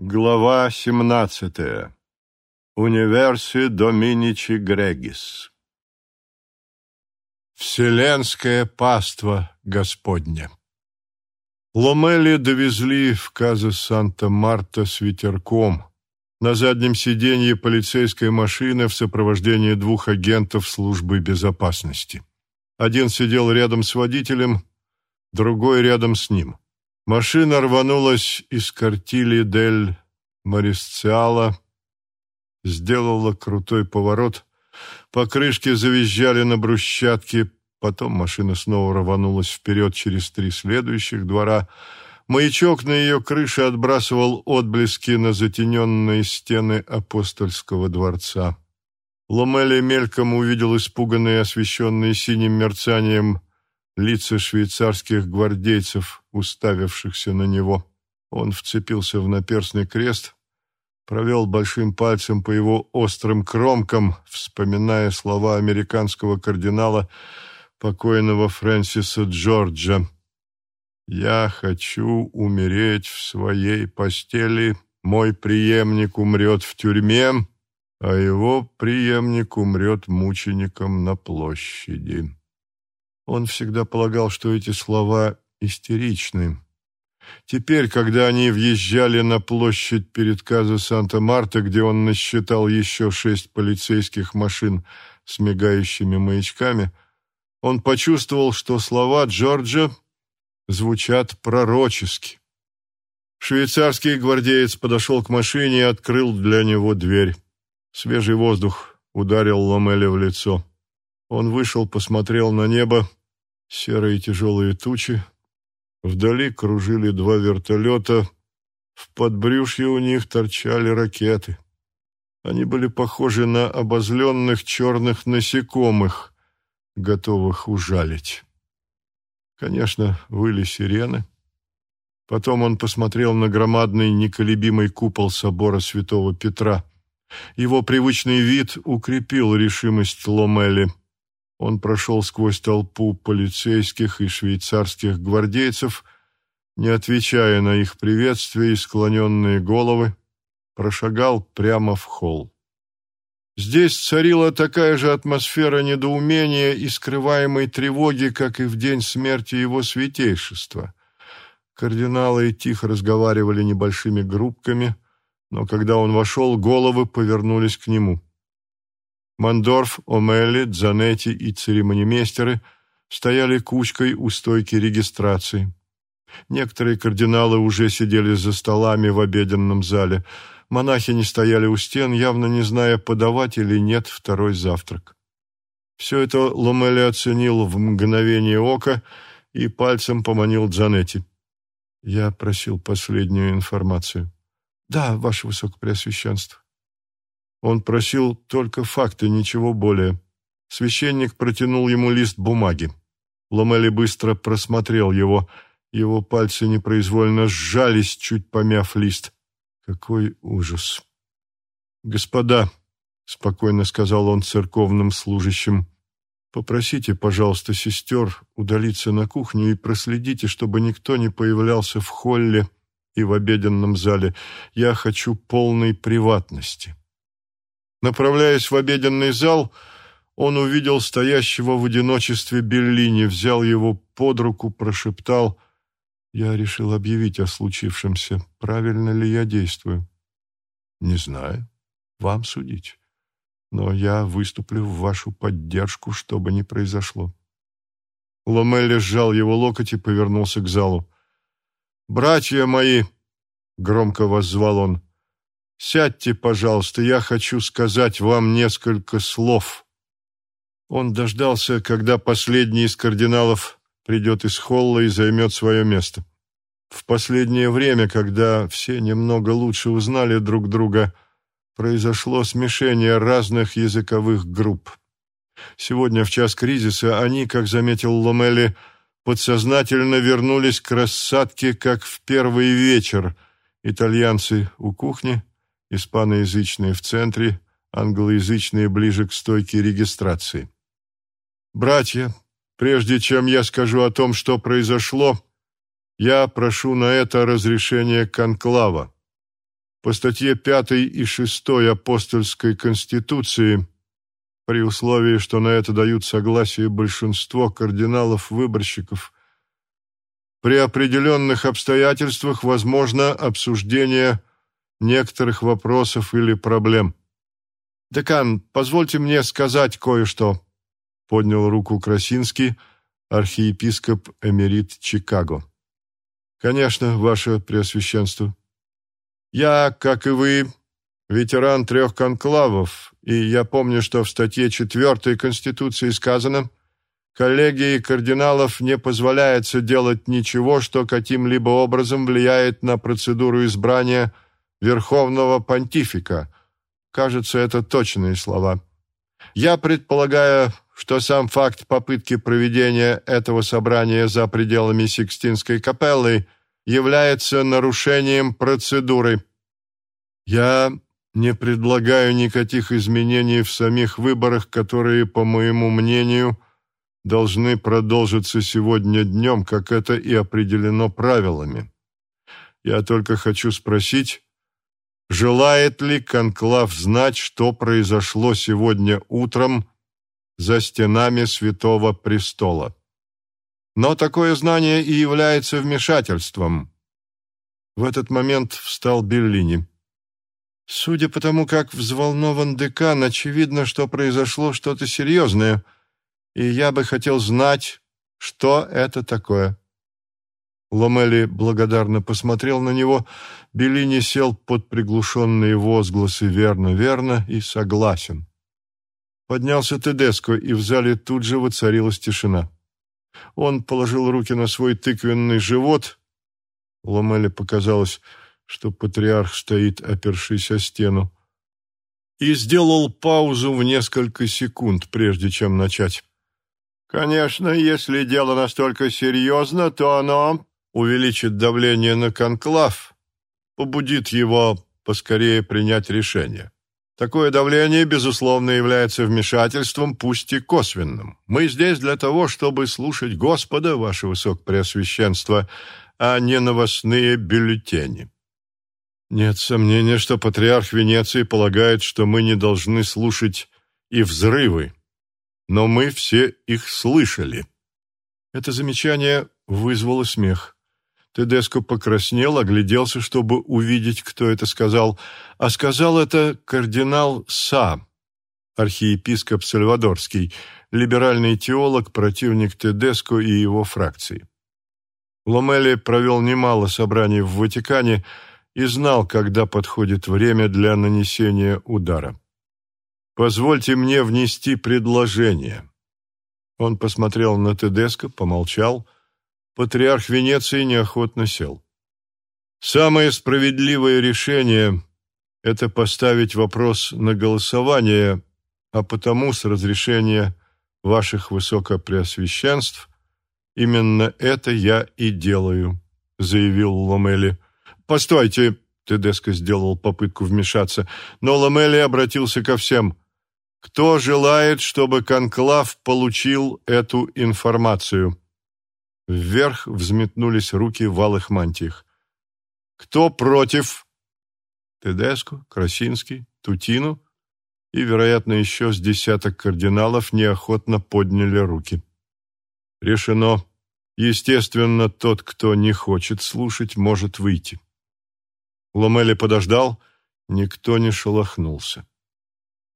Глава 17. Универси Доминичи Грегис. Вселенское паство Господня. Ломели довезли в Каза Санта-Марта с ветерком. На заднем сиденье полицейской машины в сопровождении двух агентов службы безопасности. Один сидел рядом с водителем, другой рядом с ним. Машина рванулась из картили дель Марисциала, сделала крутой поворот, покрышки завизжали на брусчатке, потом машина снова рванулась вперед через три следующих двора. Маячок на ее крыше отбрасывал отблески на затененные стены апостольского дворца. Ломели мельком увидел испуганные, освещенные синим мерцанием лица швейцарских гвардейцев, уставившихся на него. Он вцепился в наперстный крест, провел большим пальцем по его острым кромкам, вспоминая слова американского кардинала, покойного Фрэнсиса Джорджа. «Я хочу умереть в своей постели, мой преемник умрет в тюрьме, а его преемник умрет мучеником на площади». Он всегда полагал, что эти слова истеричны. Теперь, когда они въезжали на площадь перед Каза Санта-Марта, где он насчитал еще шесть полицейских машин с мигающими маячками, он почувствовал, что слова Джорджа звучат пророчески. Швейцарский гвардеец подошел к машине и открыл для него дверь. Свежий воздух ударил Ломеля в лицо. Он вышел, посмотрел на небо, серые тяжелые тучи. Вдали кружили два вертолета. В подбрюшье у них торчали ракеты. Они были похожи на обозленных черных насекомых, готовых ужалить. Конечно, выли сирены. Потом он посмотрел на громадный неколебимый купол собора святого Петра. Его привычный вид укрепил решимость Ломели. Он прошел сквозь толпу полицейских и швейцарских гвардейцев, не отвечая на их приветствия и склоненные головы, прошагал прямо в холл. Здесь царила такая же атмосфера недоумения и скрываемой тревоги, как и в день смерти его святейшества. Кардиналы тихо разговаривали небольшими группками, но когда он вошел, головы повернулись к нему. Мандорф, Омелли, Дзанетти и церемонимейстеры стояли кучкой у стойки регистрации. Некоторые кардиналы уже сидели за столами в обеденном зале. Монахи не стояли у стен, явно не зная, подавать или нет второй завтрак. Все это Ломели оценил в мгновение ока и пальцем поманил Дзанетти. Я просил последнюю информацию. «Да, ваше высокопреосвященство». Он просил только факты, ничего более. Священник протянул ему лист бумаги. Ломели быстро просмотрел его. Его пальцы непроизвольно сжались, чуть помяв лист. Какой ужас! «Господа», — спокойно сказал он церковным служащим, — «попросите, пожалуйста, сестер удалиться на кухню и проследите, чтобы никто не появлялся в холле и в обеденном зале. Я хочу полной приватности». Направляясь в обеденный зал, он увидел стоящего в одиночестве Беллини, взял его под руку, прошептал «Я решил объявить о случившемся. Правильно ли я действую?» «Не знаю. Вам судить. Но я выступлю в вашу поддержку, что бы ни произошло». Ломелли сжал его локоть и повернулся к залу. «Братья мои!» — громко воззвал он. Сядьте, пожалуйста, я хочу сказать вам несколько слов». Он дождался, когда последний из кардиналов придет из холла и займет свое место. В последнее время, когда все немного лучше узнали друг друга, произошло смешение разных языковых групп. Сегодня, в час кризиса, они, как заметил Ломели, подсознательно вернулись к рассадке, как в первый вечер. Итальянцы у кухни, испаноязычные в центре, англоязычные ближе к стойке регистрации. «Братья, прежде чем я скажу о том, что произошло, я прошу на это разрешение конклава. по статье 5 и 6 апостольской конституции, при условии, что на это дают согласие большинство кардиналов-выборщиков, при определенных обстоятельствах возможно обсуждение некоторых вопросов или проблем. «Декан, позвольте мне сказать кое-что», — поднял руку Красинский, архиепископ Эмерит Чикаго. «Конечно, ваше Преосвященство. Я, как и вы, ветеран трех конклавов, и я помню, что в статье 4 Конституции сказано, коллегии кардиналов не позволяется делать ничего, что каким-либо образом влияет на процедуру избрания Верховного Понтифика. Кажется, это точные слова. Я предполагаю, что сам факт попытки проведения этого собрания за пределами Сикстинской капеллы является нарушением процедуры. Я не предлагаю никаких изменений в самих выборах, которые, по моему мнению, должны продолжиться сегодня днем, как это и определено правилами. Я только хочу спросить, желает ли Конклав знать, что произошло сегодня утром за стенами Святого Престола? Но такое знание и является вмешательством. В этот момент встал Беллини. Судя по тому, как взволнован декан, очевидно, что произошло что-то серьезное, и я бы хотел знать, что это такое. Ломели благодарно посмотрел на него. Беллини сел под приглушенные возгласы «верно, верно» и «согласен». Поднялся Тедеско, и в зале тут же воцарилась тишина. Он положил руки на свой тыквенный живот. Ломели показалось, что патриарх стоит, опершись о стену, и сделал паузу в несколько секунд, прежде чем начать. «Конечно, если дело настолько серьезно, то оно увеличит давление на конклав, побудит его поскорее принять решение. Такое давление, безусловно, является вмешательством, пусть и косвенным. Мы здесь для того, чтобы слушать Господа, ваше Высокопреосвященство, а не новостные бюллетени. Нет сомнения, что патриарх Венеции полагает, что мы не должны слушать и взрывы, но мы все их слышали. Это замечание вызвало смех. Тедеско покраснел, огляделся, чтобы увидеть, кто это сказал, а сказал это кардинал Са, архиепископ Сальвадорский, либеральный теолог, противник Тедеско и его фракции. Ломели провел немало собраний в Ватикане, и знал, когда подходит время для нанесения удара. «Позвольте мне внести предложение». Он посмотрел на Тедеско, помолчал. Патриарх Венеции неохотно сел. «Самое справедливое решение – это поставить вопрос на голосование, а потому с разрешения ваших высокопреосвященств именно это я и делаю», – заявил Ломели. «Постойте!» — Тедеско сделал попытку вмешаться, но Ламели обратился ко всем. «Кто желает, чтобы Конклав получил эту информацию?» Вверх взметнулись руки в алых мантиях. «Кто против?» Тедеско, Красинский, Тутину и, вероятно, еще с десяток кардиналов неохотно подняли руки. Решено. Естественно, тот, кто не хочет слушать, может выйти. Ломели подождал, никто не шелохнулся.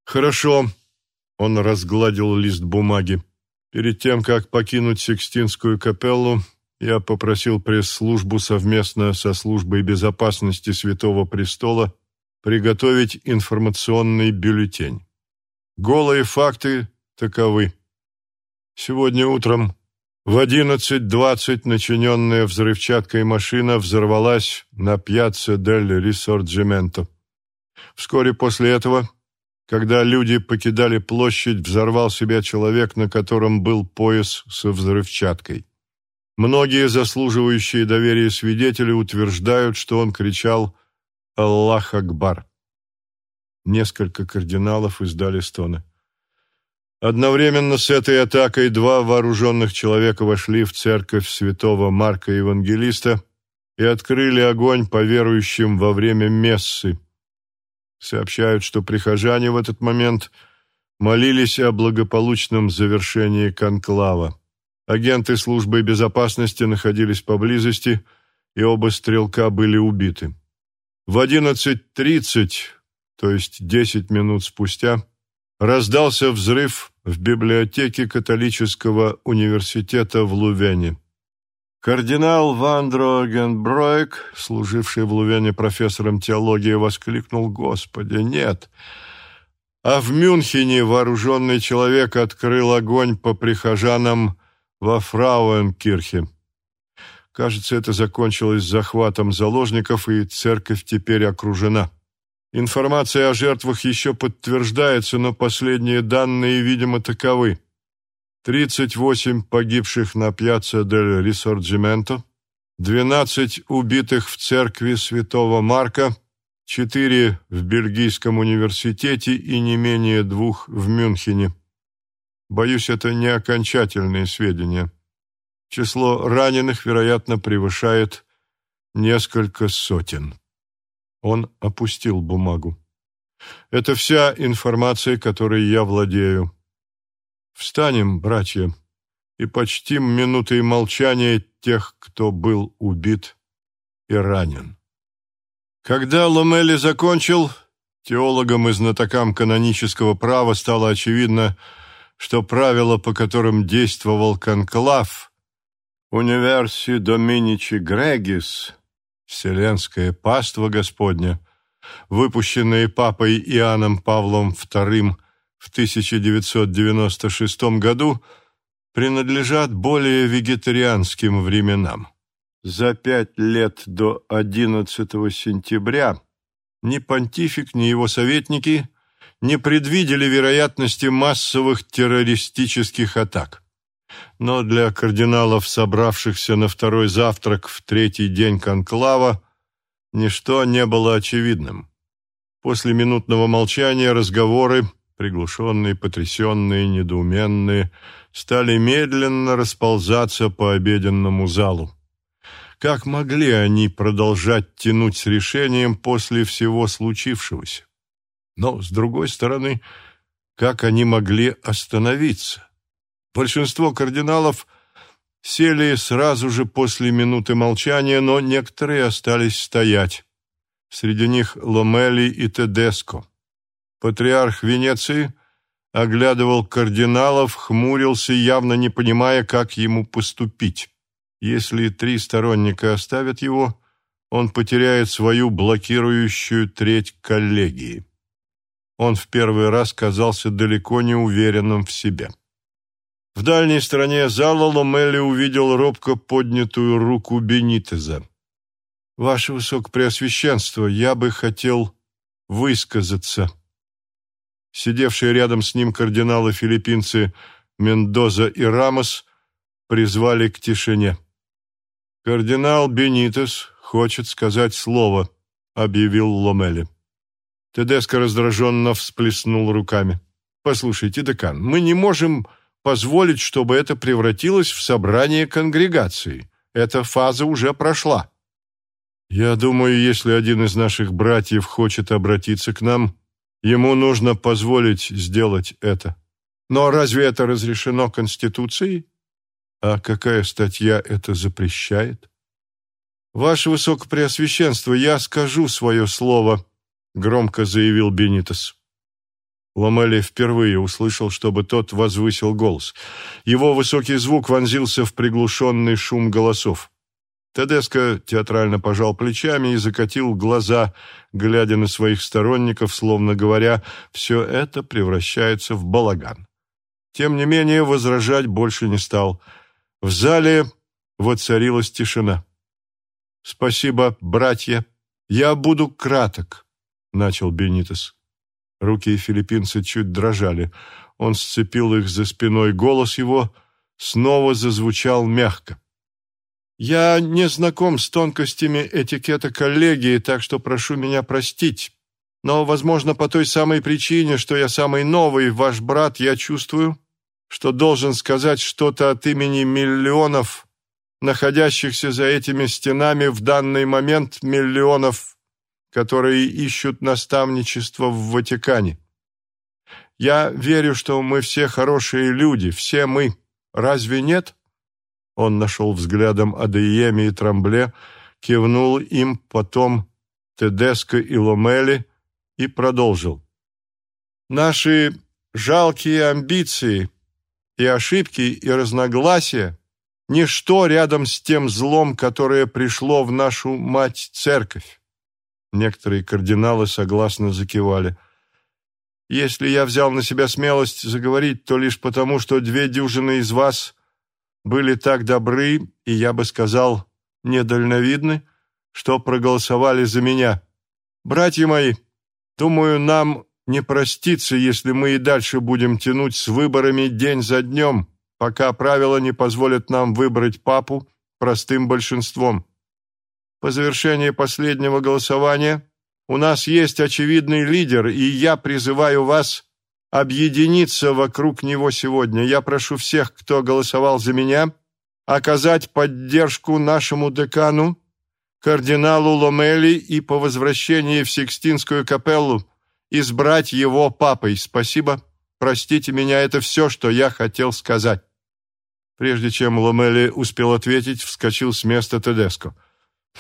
«Хорошо», — он разгладил лист бумаги. «Перед тем, как покинуть Сикстинскую капеллу, я попросил пресс-службу совместно со службой безопасности Святого Престола приготовить информационный бюллетень. Голые факты таковы. Сегодня утром в 11.20 начиненная взрывчаткой машина взорвалась на пьяце дель Рисорджименто. Вскоре после этого, когда люди покидали площадь, взорвал себя человек, на котором был пояс со взрывчаткой. Многие заслуживающие доверия свидетели утверждают, что он кричал «Аллах Акбар». Несколько кардиналов издали стоны. Одновременно с этой атакой два вооруженных человека вошли в церковь святого Марка Евангелиста и открыли огонь по верующим во время мессы. Сообщают, что прихожане в этот момент молились о благополучном завершении конклава. Агенты службы безопасности находились поблизости, и оба стрелка были убиты. В 11.30, то есть 10 минут спустя, раздался взрыв в библиотеке католического университета в Лувене. Кардинал Вандро Генбройк, служивший в Лувене профессором теологии, воскликнул «Господи, нет!» А в Мюнхене вооруженный человек открыл огонь по прихожанам во Фрауенкирхе. Кажется, это закончилось захватом заложников, и церковь теперь окружена. Информация о жертвах еще подтверждается, но последние данные, видимо, таковы. 38 погибших на пьяце дель Рисорджименто, 12 убитых в церкви святого Марка, 4 в Бельгийском университете и не менее двух в Мюнхене. Боюсь, это не окончательные сведения. Число раненых, вероятно, превышает несколько сотен. Он опустил бумагу. Это вся информация, которой я владею. Встанем, братья, и почтим минутой молчания тех, кто был убит и ранен. Когда Ломели закончил, теологам и знатокам канонического права стало очевидно, что правила, по которым действовал конклав, «Универси Доминичи Грегис», «Вселенское паство Господня», выпущенные папой Иоанном Павлом II в 1996 году, принадлежат более вегетарианским временам. За пять лет до 11 сентября ни понтифик, ни его советники не предвидели вероятности массовых террористических атак. Но для кардиналов, собравшихся на второй завтрак в третий день конклава, ничто не было очевидным. После минутного молчания разговоры, приглушенные, потрясенные, недоуменные, стали медленно расползаться по обеденному залу. Как могли они продолжать тянуть с решением после всего случившегося? Но, с другой стороны, как они могли остановиться? Большинство кардиналов сели сразу же после минуты молчания, но некоторые остались стоять. Среди них Ломели и Тедеско. Патриарх Венеции оглядывал кардиналов, хмурился, явно не понимая, как ему поступить. Если три сторонника оставят его, он потеряет свою блокирующую треть коллегии он в первый раз казался далеко не уверенным в себе. В дальней стороне зала Ломелли увидел робко поднятую руку Бенитеза. «Ваше Высокопреосвященство, я бы хотел высказаться». Сидевшие рядом с ним кардиналы-филиппинцы Мендоза и Рамос призвали к тишине. «Кардинал Бенитес хочет сказать слово», — объявил Ломели. Тедеско раздраженно всплеснул руками. «Послушайте, декан, мы не можем позволить, чтобы это превратилось в собрание конгрегации. Эта фаза уже прошла». «Я думаю, если один из наших братьев хочет обратиться к нам, ему нужно позволить сделать это. Но разве это разрешено Конституцией? А какая статья это запрещает?» «Ваше Высокопреосвященство, я скажу свое слово», — громко заявил Бенитос. Ламели впервые услышал, чтобы тот возвысил голос. Его высокий звук вонзился в приглушенный шум голосов. Тедеско театрально пожал плечами и закатил глаза, глядя на своих сторонников, словно говоря, все это превращается в балаган. Тем не менее, возражать больше не стал. В зале воцарилась тишина. «Спасибо, братья. Я буду краток. — начал Бенитес. Руки филиппинца чуть дрожали. Он сцепил их за спиной. Голос его снова зазвучал мягко. «Я не знаком с тонкостями этикета коллегии, так что прошу меня простить. Но, возможно, по той самой причине, что я самый новый ваш брат, я чувствую, что должен сказать что-то от имени миллионов находящихся за этими стенами в данный момент миллионов, которые ищут наставничество в Ватикане. Я верю, что мы все хорошие люди, все мы. Разве нет?» Он нашел взглядом Адееми и Трамбле, кивнул им, потом Тедеско и Ломели и продолжил. «Наши жалкие амбиции и ошибки и разногласия – ничто рядом с тем злом, которое пришло в нашу мать-церковь». Некоторые кардиналы согласно закивали – если я взял на себя смелость заговорить, то лишь потому, что две дюжины из вас были так добры, и я бы сказал, недальновидны, что проголосовали за меня. Братья мои, думаю, нам не проститься, если мы и дальше будем тянуть с выборами день за днем, пока правила не позволят нам выбрать папу простым большинством. По завершении последнего голосования у нас есть очевидный лидер, и я призываю вас объединиться вокруг него сегодня. Я прошу всех, кто голосовал за меня, оказать поддержку нашему декану, кардиналу Ломели и по возвращении в Сикстинскую капеллу избрать его папой. Спасибо. Простите меня, это все, что я хотел сказать. Прежде чем Ломели успел ответить, вскочил с места Тедеско.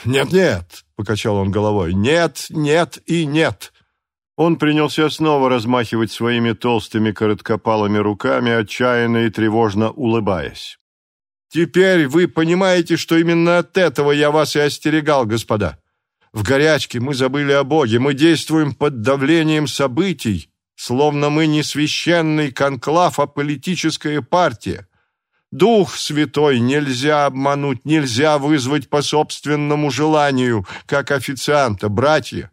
«Нет-нет», — покачал он головой, — «нет, нет и нет». Он принялся снова размахивать своими толстыми короткопалыми руками, отчаянно и тревожно улыбаясь. «Теперь вы понимаете, что именно от этого я вас и остерегал, господа. В горячке мы забыли о Боге, мы действуем под давлением событий, словно мы не священный конклав, а политическая партия. Дух Святой нельзя обмануть, нельзя вызвать по собственному желанию, как официанта, братья.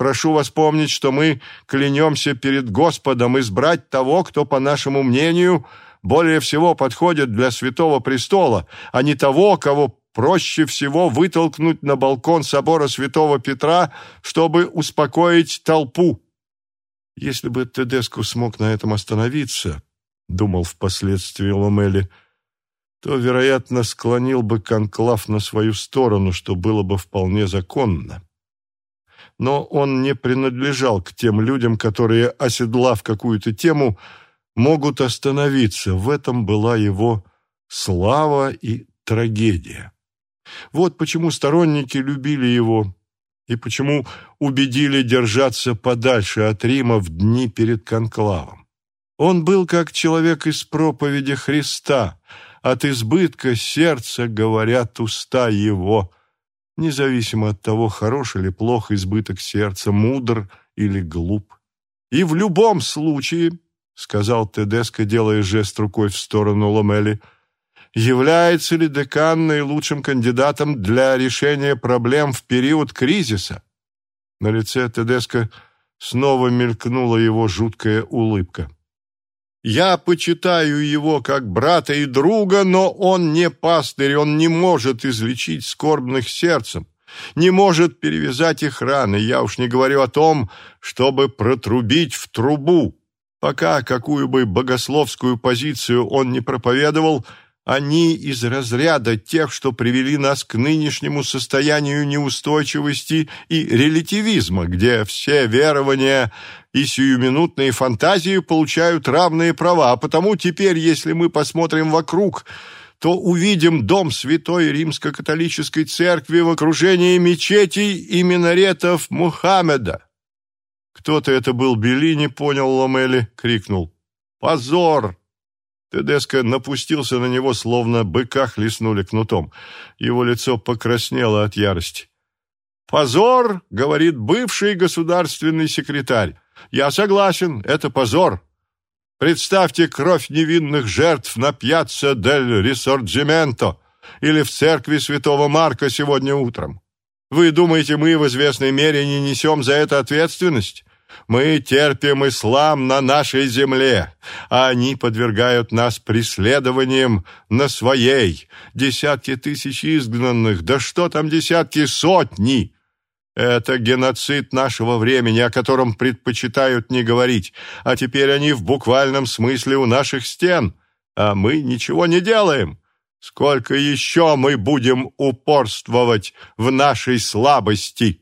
Прошу вас помнить, что мы клянемся перед Господом избрать того, кто, по нашему мнению, более всего подходит для святого престола, а не того, кого проще всего вытолкнуть на балкон собора святого Петра, чтобы успокоить толпу. Если бы Тедеску смог на этом остановиться, думал впоследствии Ломели, то, вероятно, склонил бы конклав на свою сторону, что было бы вполне законно. Но он не принадлежал к тем людям, которые, оседлав какую-то тему, могут остановиться. В этом была его слава и трагедия. Вот почему сторонники любили его и почему убедили держаться подальше от Рима в дни перед конклавом. Он был как человек из проповеди Христа. От избытка сердца говорят уста его. Независимо от того, хорош или плох избыток сердца, мудр или глуп. И в любом случае, — сказал Тедеско, делая жест рукой в сторону Ломели, — является ли декан наилучшим кандидатом для решения проблем в период кризиса? На лице Тедеско снова мелькнула его жуткая улыбка. Я почитаю его как брата и друга, но он не пастырь, он не может излечить скорбных сердцем, не может перевязать их раны. Я уж не говорю о том, чтобы протрубить в трубу. Пока какую бы богословскую позицию он не проповедовал, они из разряда тех, что привели нас к нынешнему состоянию неустойчивости и релятивизма, где все верования и сиюминутные фантазии получают равные права, а потому теперь, если мы посмотрим вокруг, то увидим дом Святой Римско-католической Церкви в окружении мечетей и минаретов Мухаммеда. Кто-то это был Беллини, понял Ломели, крикнул. «Позор! Тедеско напустился на него, словно быка хлестнули кнутом. Его лицо покраснело от ярости. «Позор!» — говорит бывший государственный секретарь. «Я согласен, это позор. Представьте кровь невинных жертв на пьяцца дель Рисорджименто или в церкви святого Марка сегодня утром. Вы думаете, мы в известной мере не несем за это ответственность? Мы терпим ислам на нашей земле, а они подвергают нас преследованиям на своей. Десятки тысяч изгнанных, да что там десятки, сотни. Это геноцид нашего времени, о котором предпочитают не говорить, а теперь они в буквальном смысле у наших стен, а мы ничего не делаем. Сколько еще мы будем упорствовать в нашей слабости?»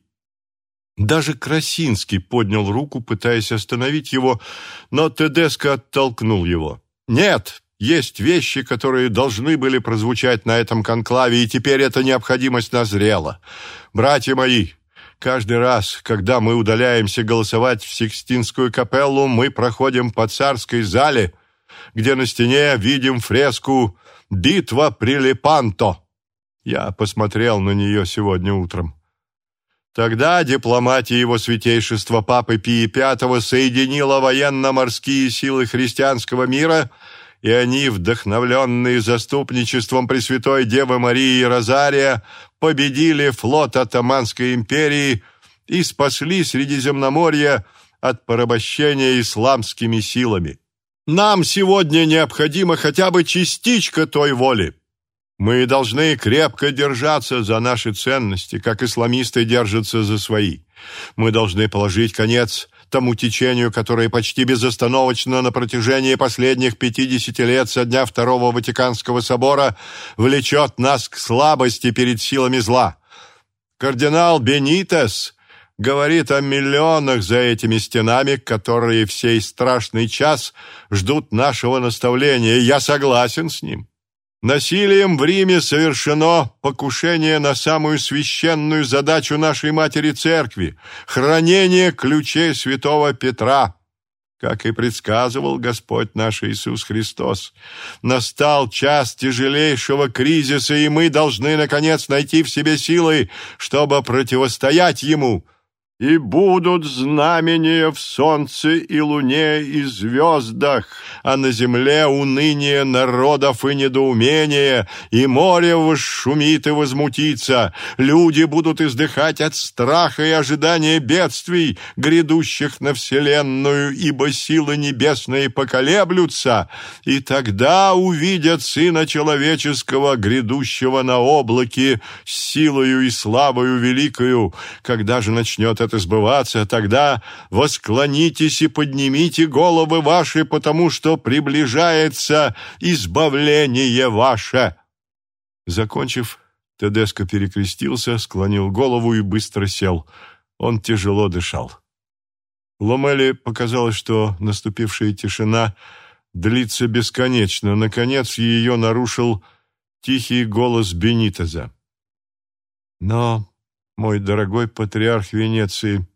Даже Красинский поднял руку, пытаясь остановить его, но Тедеско оттолкнул его. «Нет, есть вещи, которые должны были прозвучать на этом конклаве, и теперь эта необходимость назрела. Братья мои, каждый раз, когда мы удаляемся голосовать в Сикстинскую капеллу, мы проходим по царской зале, где на стене видим фреску «Битва при Лепанто». Я посмотрел на нее сегодня утром. Тогда дипломатия его святейшества Папы Пии V соединила военно-морские силы христианского мира – и они, вдохновленные заступничеством Пресвятой Девы Марии Розария, победили флот Атаманской империи и спасли Средиземноморье от порабощения исламскими силами. Нам сегодня необходима хотя бы частичка той воли. Мы должны крепко держаться за наши ценности, как исламисты держатся за свои. Мы должны положить конец тому течению, которое почти безостановочно на протяжении последних 50 лет со дня Второго Ватиканского собора влечет нас к слабости перед силами зла. Кардинал Бенитес говорит о миллионах за этими стенами, которые в страшный час ждут нашего наставления. Я согласен с ним. Насилием в Риме совершено покушение на самую священную задачу нашей Матери Церкви – хранение ключей святого Петра. Как и предсказывал Господь наш Иисус Христос, настал час тяжелейшего кризиса, и мы должны, наконец, найти в себе силы, чтобы противостоять ему – и будут знамения в солнце и луне и звездах, а на земле уныние народов и недоумение, и море восшумит и возмутится. Люди будут издыхать от страха и ожидания бедствий, грядущих на вселенную, ибо силы небесные поколеблются, и тогда увидят Сына Человеческого, грядущего на облаке, силою и славою великою, когда же начнет это сбываться, тогда восклонитесь и поднимите головы ваши, потому что приближается избавление ваше». Закончив, Тедеско перекрестился, склонил голову и быстро сел. Он тяжело дышал. Ломели показалось, что наступившая тишина длится бесконечно. Наконец ее нарушил тихий голос Бенитеза. «Но мой дорогой патриарх Венеции,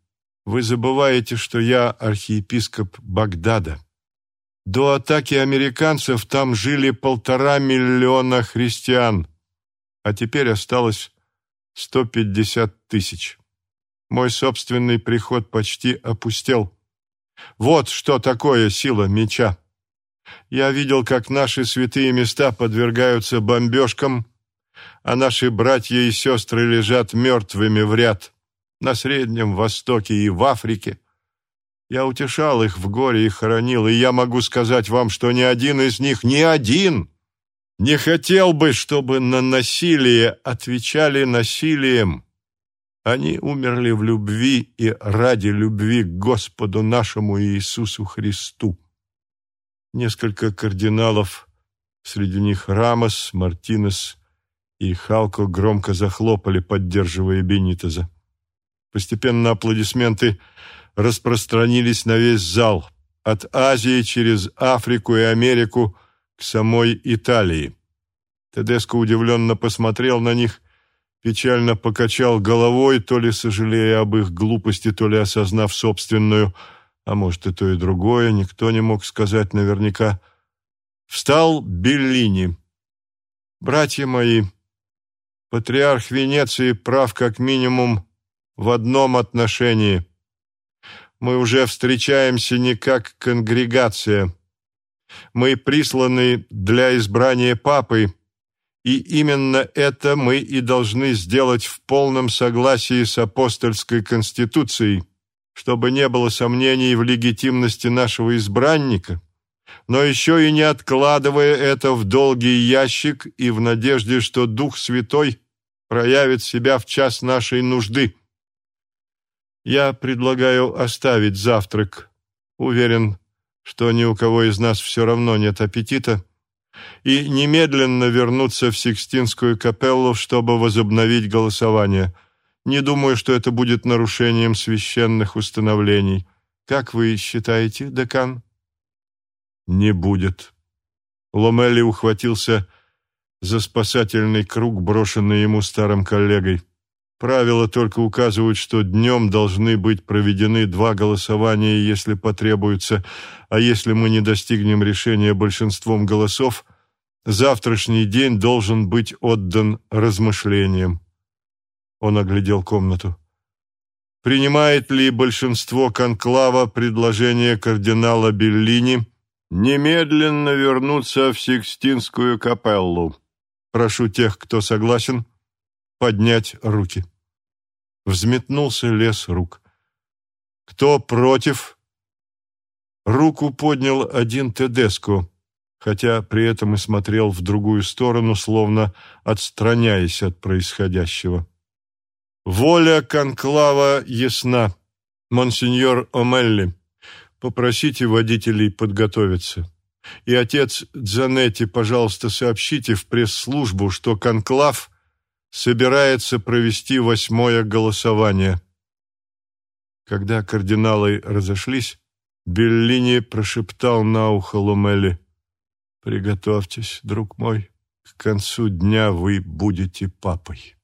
вы забываете, что я архиепископ Багдада. До атаки американцев там жили полтора миллиона христиан, а теперь осталось 150 тысяч. Мой собственный приход почти опустел. Вот что такое сила меча. Я видел, как наши святые места подвергаются бомбежкам, а наши братья и сестры лежат мертвыми в ряд на Среднем Востоке и в Африке. Я утешал их в горе и хоронил, и я могу сказать вам, что ни один из них, ни один, не хотел бы, чтобы на насилие отвечали насилием. Они умерли в любви и ради любви к Господу нашему Иисусу Христу. Несколько кардиналов, среди них Рамос, Мартинес и Халко громко захлопали, поддерживая Бенитеза. Постепенно аплодисменты распространились на весь зал, от Азии через Африку и Америку к самой Италии. Тедеско удивленно посмотрел на них, печально покачал головой, то ли сожалея об их глупости, то ли осознав собственную, а может и то и другое, никто не мог сказать наверняка. Встал Беллини. «Братья мои», Патриарх Венеции прав как минимум в одном отношении. Мы уже встречаемся не как конгрегация. Мы присланы для избрания папы, и именно это мы и должны сделать в полном согласии с апостольской конституцией, чтобы не было сомнений в легитимности нашего избранника, но еще и не откладывая это в долгий ящик и в надежде, что Дух Святой проявит себя в час нашей нужды. Я предлагаю оставить завтрак. Уверен, что ни у кого из нас все равно нет аппетита, и немедленно вернуться в Сикстинскую капеллу, чтобы возобновить голосование. Не думаю, что это будет нарушением священных установлений. Как вы считаете, декан? Не будет. Ломели ухватился за спасательный круг, брошенный ему старым коллегой. Правила только указывают, что днем должны быть проведены два голосования, если потребуется, а если мы не достигнем решения большинством голосов, завтрашний день должен быть отдан размышлениям. Он оглядел комнату. Принимает ли большинство конклава предложение кардинала Беллини немедленно вернуться в Сикстинскую капеллу? Прошу тех, кто согласен, поднять руки. Взметнулся лес рук. «Кто против?» Руку поднял один Тедеско, хотя при этом и смотрел в другую сторону, словно отстраняясь от происходящего. «Воля конклава ясна. Монсеньор Омелли, попросите водителей подготовиться. И отец Дзанетти, пожалуйста, сообщите в пресс-службу, что конклав собирается провести восьмое голосование. Когда кардиналы разошлись, Беллини прошептал на ухо Лумели. «Приготовьтесь, друг мой, к концу дня вы будете папой».